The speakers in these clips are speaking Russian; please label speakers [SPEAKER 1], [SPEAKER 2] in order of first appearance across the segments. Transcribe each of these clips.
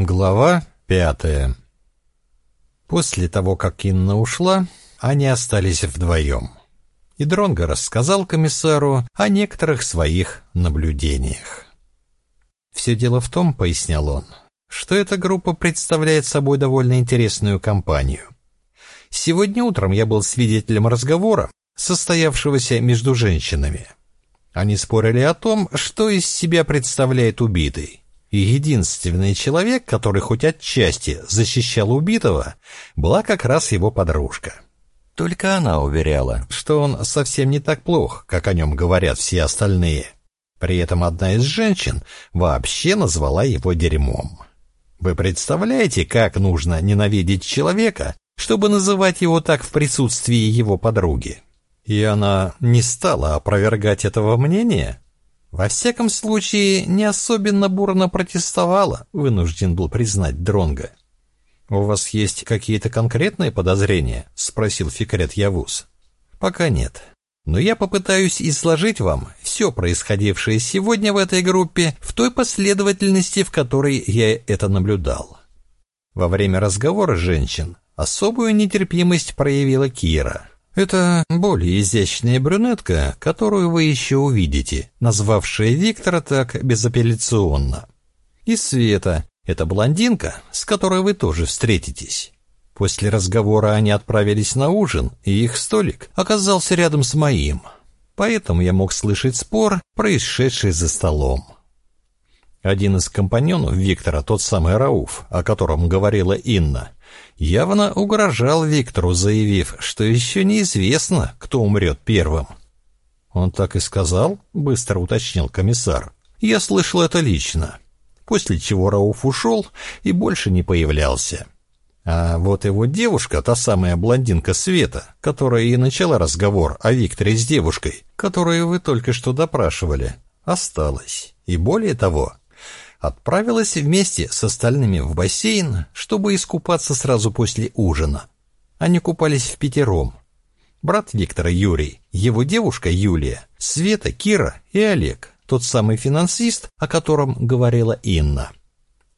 [SPEAKER 1] Глава пятая После того, как Инна ушла, они остались вдвоем. И Дронго рассказал комиссару о некоторых своих наблюдениях. «Все дело в том, — пояснял он, — что эта группа представляет собой довольно интересную компанию. Сегодня утром я был свидетелем разговора, состоявшегося между женщинами. Они спорили о том, что из себя представляет убитый. И единственный человек, который хоть отчасти защищал убитого, была как раз его подружка. Только она уверяла, что он совсем не так плох, как о нем говорят все остальные. При этом одна из женщин вообще назвала его дерьмом. Вы представляете, как нужно ненавидеть человека, чтобы называть его так в присутствии его подруги? И она не стала опровергать этого мнения? Во всяком случае, не особенно бурно протестовала, вынужден был признать Дронга. «У вас есть какие-то конкретные подозрения?» — спросил Фикрет Явус. «Пока нет. Но я попытаюсь изложить вам все происходившее сегодня в этой группе в той последовательности, в которой я это наблюдал». Во время разговора женщин особую нетерпимость проявила Кира — это более изящная брюнетка, которую вы еще увидите, назвавшая Виктора так безапелляционно. И Света — это блондинка, с которой вы тоже встретитесь. После разговора они отправились на ужин, и их столик оказался рядом с моим. Поэтому я мог слышать спор, происшедший за столом. Один из компаньонов Виктора, тот самый Рауф, о котором говорила Инна, явно угрожал Виктору, заявив, что еще неизвестно, кто умрет первым. «Он так и сказал?» — быстро уточнил комиссар. «Я слышал это лично». После чего Рауф ушел и больше не появлялся. А вот его девушка, та самая блондинка Света, которая и начала разговор о Викторе с девушкой, которую вы только что допрашивали, осталась. И более того, отправилась вместе с остальными в бассейн, чтобы искупаться сразу после ужина. Они купались в пятером. Брат Виктора Юрий, его девушка Юлия, Света, Кира и Олег, тот самый финансист, о котором говорила Инна.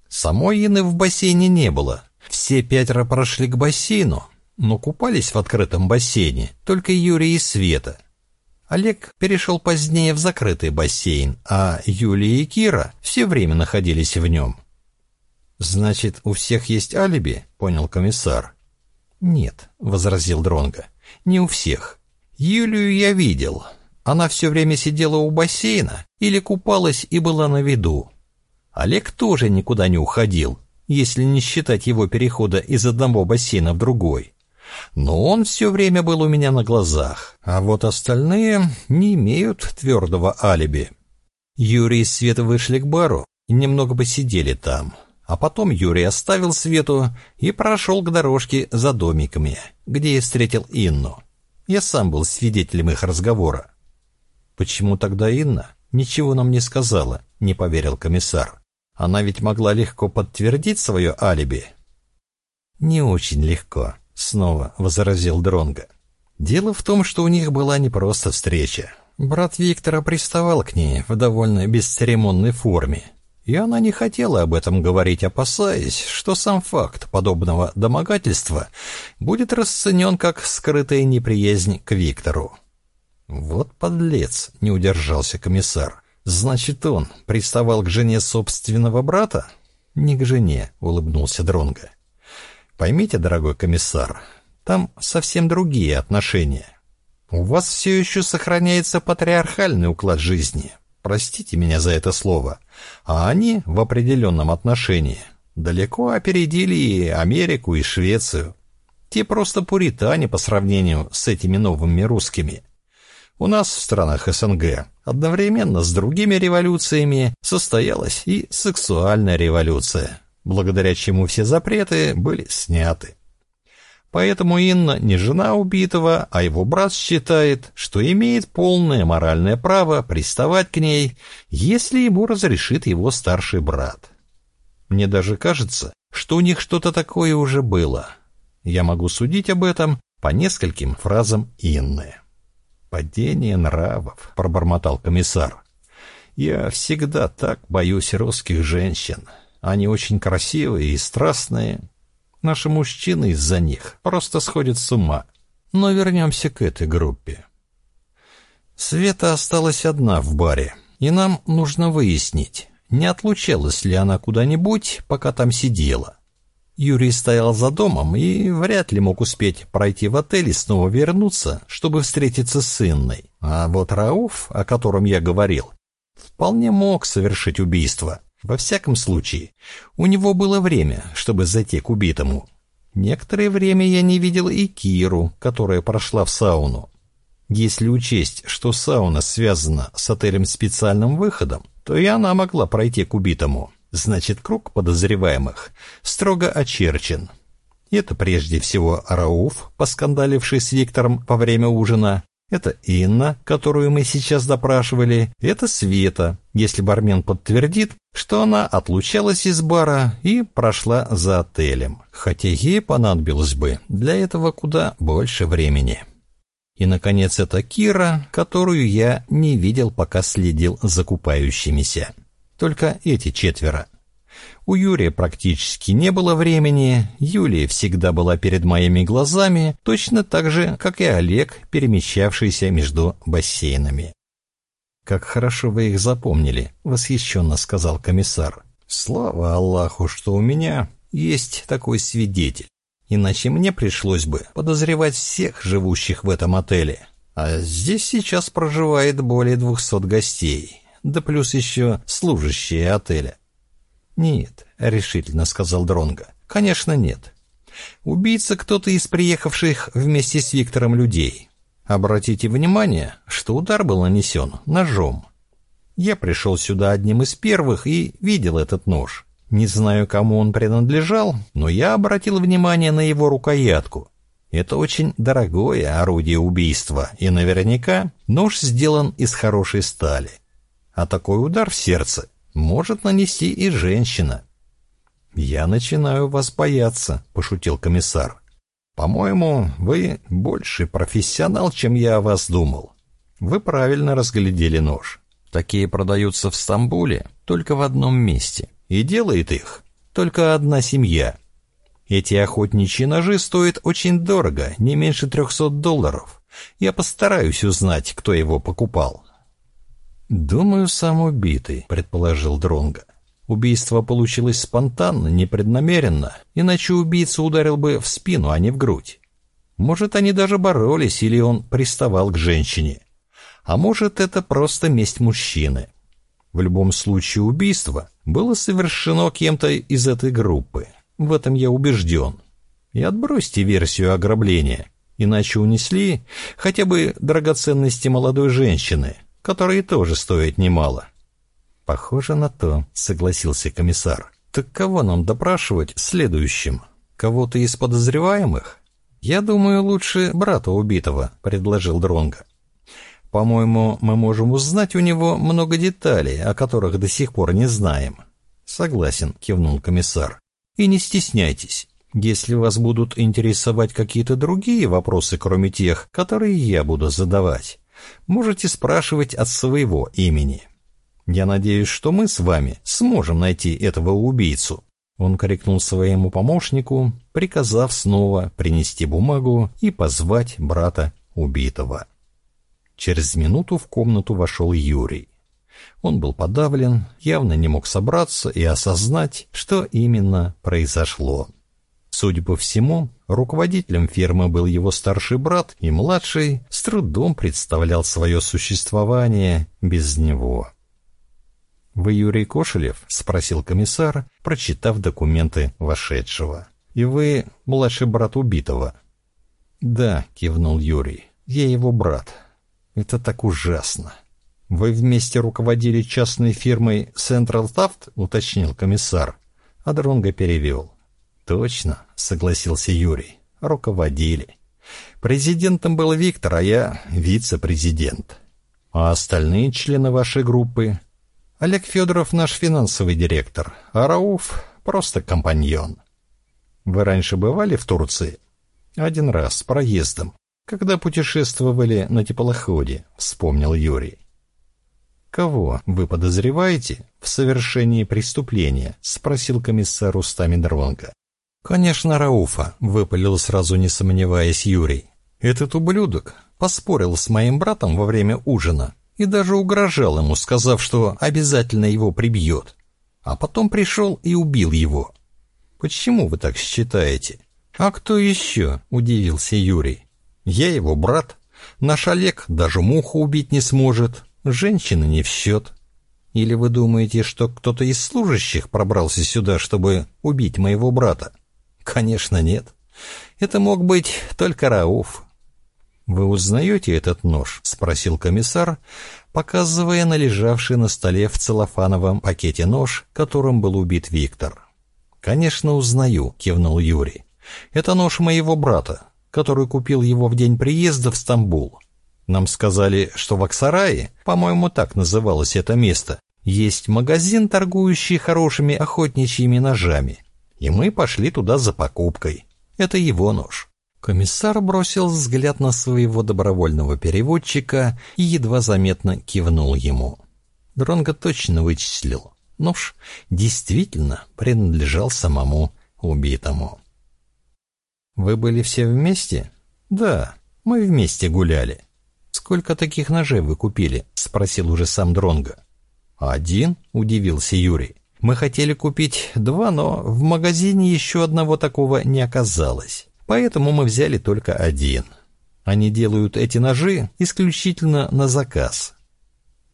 [SPEAKER 1] Самой Инны в бассейне не было. Все пятеро прошли к бассейну, но купались в открытом бассейне только Юрий и Света – Олег перешел позднее в закрытый бассейн, а Юлия и Кира все время находились в нем. «Значит, у всех есть алиби?» — понял комиссар. «Нет», — возразил Дронга, — «не у всех. Юлию я видел. Она все время сидела у бассейна или купалась и была на виду. Олег тоже никуда не уходил, если не считать его перехода из одного бассейна в другой но он все время был у меня на глазах, а вот остальные не имеют твердого алиби. Юрий и Света вышли к бару и немного посидели там, а потом Юрий оставил Свету и прошел к дорожке за домиками, где я встретил Инну. Я сам был свидетелем их разговора. «Почему тогда Инна ничего нам не сказала?» — не поверил комиссар. «Она ведь могла легко подтвердить свое алиби». «Не очень легко», снова возразил Дронга. Дело в том, что у них была не просто встреча. Брат Виктора приставал к ней в довольно бесцеремонной форме, и она не хотела об этом говорить, опасаясь, что сам факт подобного домогательства будет расценен как скрытая неприязнь к Виктору. «Вот подлец!» — не удержался комиссар. «Значит, он приставал к жене собственного брата?» «Не к жене», — улыбнулся Дронга. Поймите, дорогой комиссар, там совсем другие отношения. У вас все еще сохраняется патриархальный уклад жизни. Простите меня за это слово. А они в определенном отношении далеко опередили и Америку, и Швецию. Те просто пуритане по сравнению с этими новыми русскими. У нас в странах СНГ одновременно с другими революциями состоялась и сексуальная революция благодаря чему все запреты были сняты. Поэтому Инна не жена убитого, а его брат считает, что имеет полное моральное право приставать к ней, если ему разрешит его старший брат. Мне даже кажется, что у них что-то такое уже было. Я могу судить об этом по нескольким фразам Инны. «Падение нравов», — пробормотал комиссар. «Я всегда так боюсь русских женщин. Они очень красивые и страстные. Наши мужчины из-за них просто сходят с ума. Но вернемся к этой группе. Света осталась одна в баре, и нам нужно выяснить, не отлучалась ли она куда-нибудь, пока там сидела. Юрий стоял за домом и вряд ли мог успеть пройти в отель и снова вернуться, чтобы встретиться с Инной. А вот Рауф, о котором я говорил, вполне мог совершить убийство. Во всяком случае, у него было время, чтобы зайти к убитому. Некоторое время я не видел и Киру, которая прошла в сауну. Если учесть, что сауна связана с отелем специальным выходом, то и она могла пройти к убитому. Значит, круг подозреваемых строго очерчен. Это прежде всего Рауф, поскандаливший с Виктором во время ужина. Это Инна, которую мы сейчас допрашивали. Это Света, если бармен подтвердит, что она отлучалась из бара и прошла за отелем. Хотя ей понадобилось бы для этого куда больше времени. И, наконец, это Кира, которую я не видел, пока следил за купающимися. Только эти четверо. У Юрия практически не было времени, Юлия всегда была перед моими глазами, точно так же, как и Олег, перемещавшийся между бассейнами. «Как хорошо вы их запомнили», — восхищенно сказал комиссар. «Слава Аллаху, что у меня есть такой свидетель. Иначе мне пришлось бы подозревать всех живущих в этом отеле. А здесь сейчас проживает более двухсот гостей да плюс еще служащие отеля. «Нет», — решительно сказал Дронга. «Конечно, нет. Убийца кто-то из приехавших вместе с Виктором людей. Обратите внимание, что удар был нанесен ножом. Я пришел сюда одним из первых и видел этот нож. Не знаю, кому он принадлежал, но я обратил внимание на его рукоятку. Это очень дорогое орудие убийства, и наверняка нож сделан из хорошей стали а такой удар в сердце может нанести и женщина. «Я начинаю вас бояться», — пошутил комиссар. «По-моему, вы больше профессионал, чем я о вас думал. Вы правильно разглядели нож. Такие продаются в Стамбуле только в одном месте, и делает их только одна семья. Эти охотничьи ножи стоят очень дорого, не меньше трехсот долларов. Я постараюсь узнать, кто его покупал, «Думаю, сам убитый», — предположил Дронга. Убийство получилось спонтанно, непреднамеренно, иначе убийца ударил бы в спину, а не в грудь. Может, они даже боролись, или он приставал к женщине. А может, это просто месть мужчины. В любом случае убийство было совершено кем-то из этой группы. В этом я убежден. И отбросьте версию ограбления, иначе унесли хотя бы драгоценности молодой женщины — которые тоже стоят немало. Похоже на то, согласился комиссар. Так кого нам допрашивать следующим? Кого-то из подозреваемых? Я думаю, лучше брата убитого, предложил Дронга. По-моему, мы можем узнать у него много деталей, о которых до сих пор не знаем. Согласен, кивнул комиссар. И не стесняйтесь. Если вас будут интересовать какие-то другие вопросы, кроме тех, которые я буду задавать, можете спрашивать от своего имени. Я надеюсь, что мы с вами сможем найти этого убийцу. Он крикнул своему помощнику, приказав снова принести бумагу и позвать брата убитого. Через минуту в комнату вошел Юрий. Он был подавлен, явно не мог собраться и осознать, что именно произошло. Судя по всему, руководителем фирмы был его старший брат, и младший с трудом представлял свое существование без него. «Вы Юрий Кошелев?» — спросил комиссар, прочитав документы вошедшего. «И вы младший брат убитого?» «Да», — кивнул Юрий, — «я его брат. Это так ужасно». «Вы вместе руководили частной фирмой Central Taft?» — уточнил комиссар. А Дронго перевел. «Точно», — согласился Юрий. «Руководили. Президентом был Виктор, а я вице-президент. А остальные члены вашей группы? Олег Федоров наш финансовый директор, а Рауф просто компаньон. Вы раньше бывали в Турции? Один раз, с проездом, когда путешествовали на теплоходе, вспомнил Юрий. «Кого вы подозреваете в совершении преступления?» — спросил комиссар устами Дронга. «Конечно, Рауфа», — выпалил сразу не сомневаясь Юрий. «Этот ублюдок поспорил с моим братом во время ужина и даже угрожал ему, сказав, что обязательно его прибьет. А потом пришел и убил его. Почему вы так считаете?» «А кто еще?» — удивился Юрий. «Я его брат. Наш Олег даже муху убить не сможет. Женщины не в счет. Или вы думаете, что кто-то из служащих пробрался сюда, чтобы убить моего брата? Конечно, нет. Это мог быть только Рауф. «Вы узнаете этот нож?» — спросил комиссар, показывая на лежавший на столе в целлофановом пакете нож, которым был убит Виктор. «Конечно, узнаю», — кивнул Юрий. «Это нож моего брата, который купил его в день приезда в Стамбул. Нам сказали, что в Аксарае, по-моему, так называлось это место, есть магазин, торгующий хорошими охотничьими ножами. И мы пошли туда за покупкой. Это его нож. Комиссар бросил взгляд на своего добровольного переводчика и едва заметно кивнул ему. Дронго точно вычислил. Нож действительно принадлежал самому убитому. «Вы были все вместе?» «Да, мы вместе гуляли». «Сколько таких ножей вы купили?» — спросил уже сам Дронга. «Один?» — удивился Юрий. «Мы хотели купить два, но в магазине еще одного такого не оказалось. Поэтому мы взяли только один. Они делают эти ножи исключительно на заказ».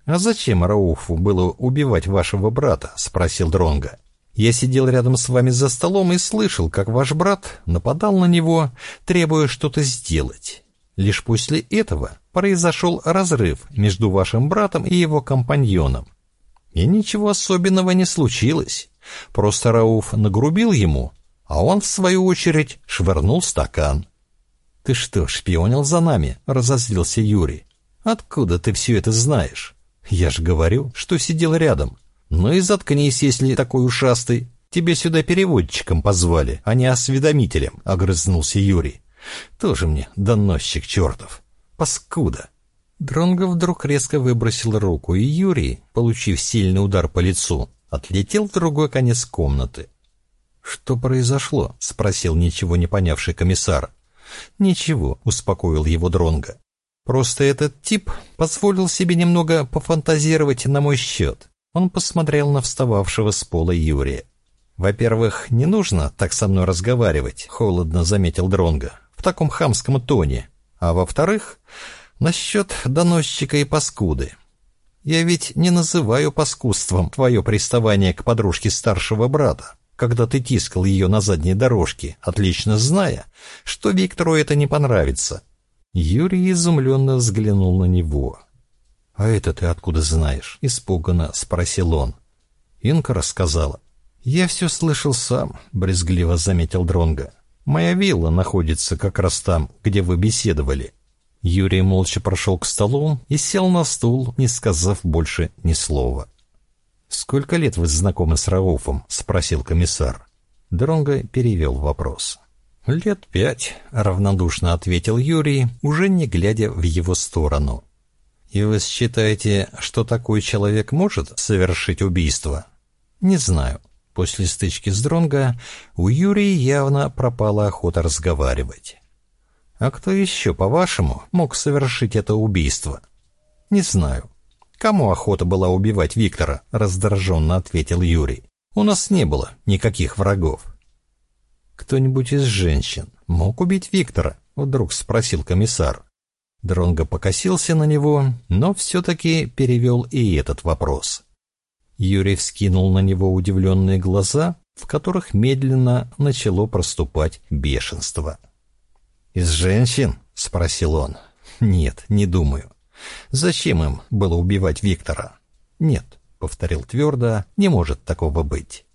[SPEAKER 1] «А зачем Рауфу было убивать вашего брата?» — спросил Дронга. «Я сидел рядом с вами за столом и слышал, как ваш брат нападал на него, требуя что-то сделать. Лишь после этого произошел разрыв между вашим братом и его компаньоном. И ничего особенного не случилось. Просто Рауф нагрубил ему, а он, в свою очередь, швырнул стакан. «Ты что, шпионил за нами?» — разозлился Юрий. «Откуда ты все это знаешь? Я же говорю, что сидел рядом. Ну и заткнись, если такой ушастый. Тебе сюда переводчиком позвали, а не осведомителем», — огрызнулся Юрий. «Тоже мне доносчик чертов». Паскуда!» Дронго вдруг резко выбросил руку, и Юрий, получив сильный удар по лицу, отлетел в другой конец комнаты. «Что произошло?» — спросил ничего не понявший комиссар. «Ничего», — успокоил его Дронго. «Просто этот тип позволил себе немного пофантазировать на мой счет». Он посмотрел на встававшего с пола Юрия. «Во-первых, не нужно так со мной разговаривать», — холодно заметил Дронго. «В таком хамском тоне. А во-вторых, насчет доносчика и паскуды. Я ведь не называю паскудством твое приставание к подружке старшего брата, когда ты тискал ее на задней дорожке, отлично зная, что Виктору это не понравится. Юрий изумленно взглянул на него. «А это ты откуда знаешь?» — испуганно спросил он. Инка рассказала. «Я все слышал сам», — брезгливо заметил Дронга. Моя вилла находится как раз там, где вы беседовали». Юрий молча прошел к столу и сел на стул, не сказав больше ни слова. «Сколько лет вы знакомы с Рауфом?» — спросил комиссар. Дронго перевел вопрос. «Лет пять», — равнодушно ответил Юрий, уже не глядя в его сторону. «И вы считаете, что такой человек может совершить убийство?» «Не знаю. После стычки с Дронго у Юрия явно пропала охота разговаривать. «А кто еще, по-вашему, мог совершить это убийство?» «Не знаю. Кому охота была убивать Виктора?» — раздраженно ответил Юрий. «У нас не было никаких врагов». «Кто-нибудь из женщин мог убить Виктора?» — вдруг спросил комиссар. Дронго покосился на него, но все-таки перевел и этот вопрос. Юрий вскинул на него удивленные глаза, в которых медленно начало проступать бешенство. «Из женщин?» — спросил он. «Нет, не думаю. Зачем им было убивать Виктора?» «Нет», — повторил твердо, — «не может такого быть».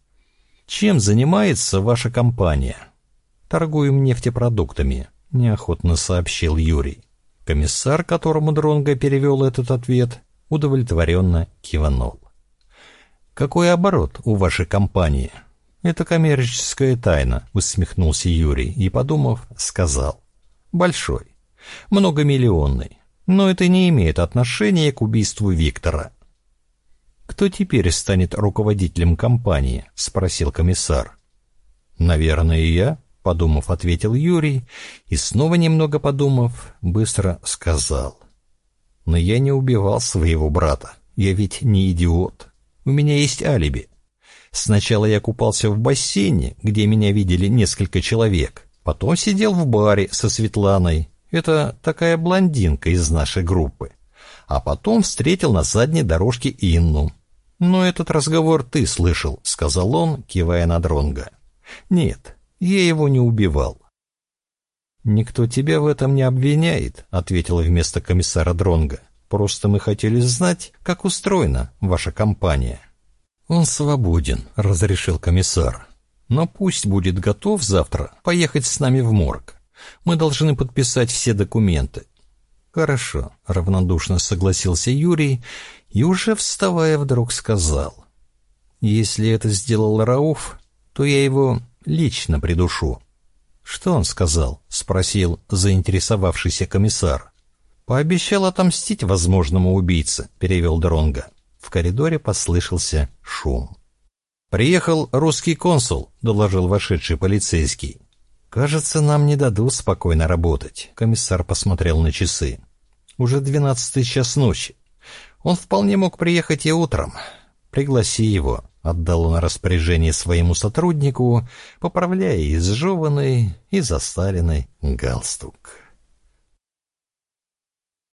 [SPEAKER 1] «Чем занимается ваша компания?» «Торгуем нефтепродуктами», — неохотно сообщил Юрий. Комиссар, которому Дронго перевел этот ответ, удовлетворенно кивнул. «Какой оборот у вашей компании?» «Это коммерческая тайна», — усмехнулся Юрий и, подумав, сказал. «Большой. Многомиллионный. Но это не имеет отношения к убийству Виктора». «Кто теперь станет руководителем компании?» — спросил комиссар. «Наверное, я», — подумав, ответил Юрий, и снова немного подумав, быстро сказал. «Но я не убивал своего брата. Я ведь не идиот. У меня есть алиби. Сначала я купался в бассейне, где меня видели несколько человек. Потом сидел в баре со Светланой. Это такая блондинка из нашей группы. А потом встретил на задней дорожке Инну. «Но этот разговор ты слышал», — сказал он, кивая на Дронга. «Нет, я его не убивал». «Никто тебя в этом не обвиняет», — ответил вместо комиссара Дронга. «Просто мы хотели знать, как устроена ваша компания». «Он свободен», — разрешил комиссар. «Но пусть будет готов завтра поехать с нами в морг. Мы должны подписать все документы». «Хорошо», — равнодушно согласился Юрий и уже вставая вдруг сказал. «Если это сделал Рауф, то я его лично придушу». «Что он сказал?» — спросил заинтересовавшийся комиссар. «Пообещал отомстить возможному убийце», — перевел Дронга. В коридоре послышался шум. «Приехал русский консул», — доложил вошедший полицейский. «Кажется, нам не дадут спокойно работать», — комиссар посмотрел на часы. «Уже двенадцатый час ночи. Он вполне мог приехать и утром. Пригласи его», — отдал он распоряжение своему сотруднику, поправляя изжеванный и застаренный галстук.